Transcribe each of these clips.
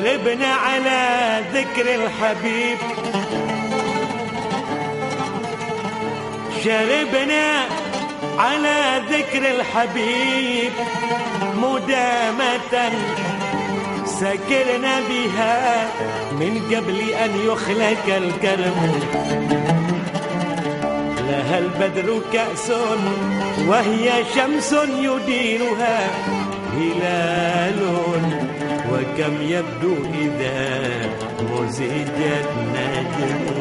شربنا على ذكر الحبيب. شربنا على ذكر الحبيب. مدامة سكرنا بها من قبل أن يخلق الكرم. لها البدر كأس وهي شمس يديرها هلال. وكم يبدو إذا مزجت نجمه.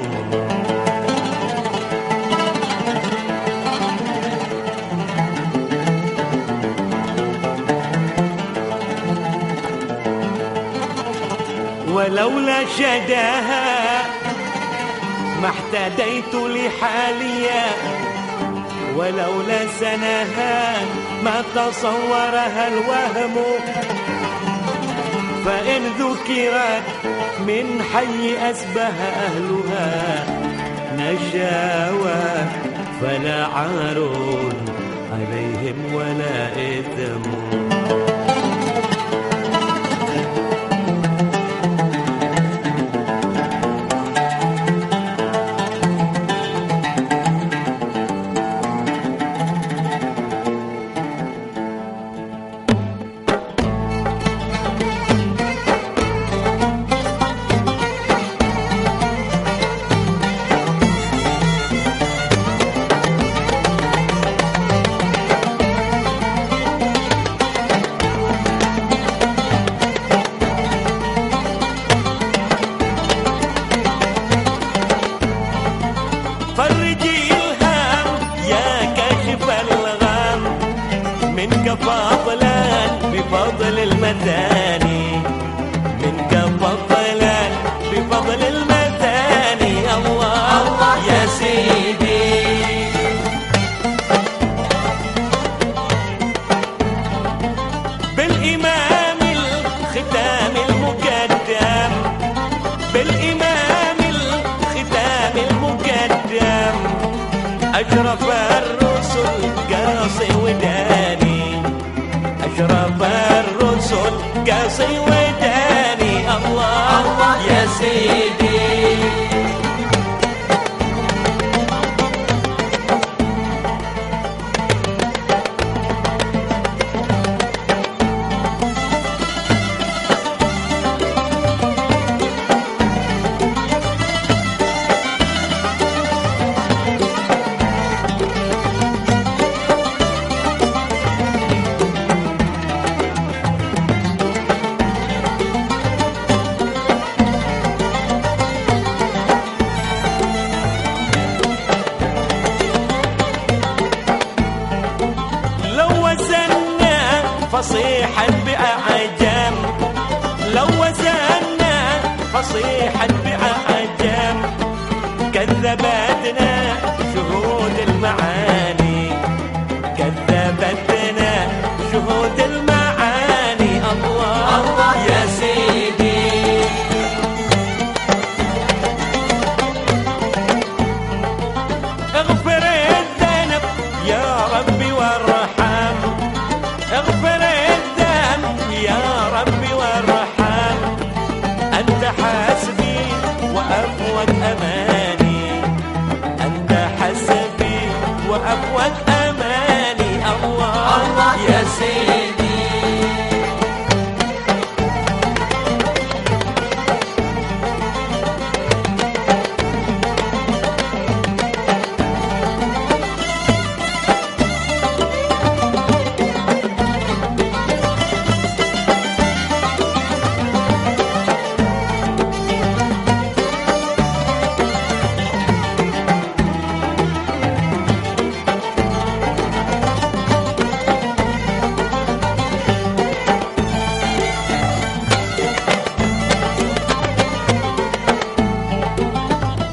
ولولا شداها ما احتديت لحاليا ولولا سناها ما تصورها الوهم. فإن ذكرت من حي أسبه أهلها نشاوى فلا عار عليهم ولا إثم. فضلا بفضل المثاني. منك فضلا بفضل المثاني. الله, الله يا سيدي. بالإمام الختام المقدم. بالإمام الختام المقدم. أشرف الرسل قاصي وداني الله, الله يا فصيحا بأعجم لو وزنا فصيحا بأعجم كذبتنا شهود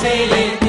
sailing.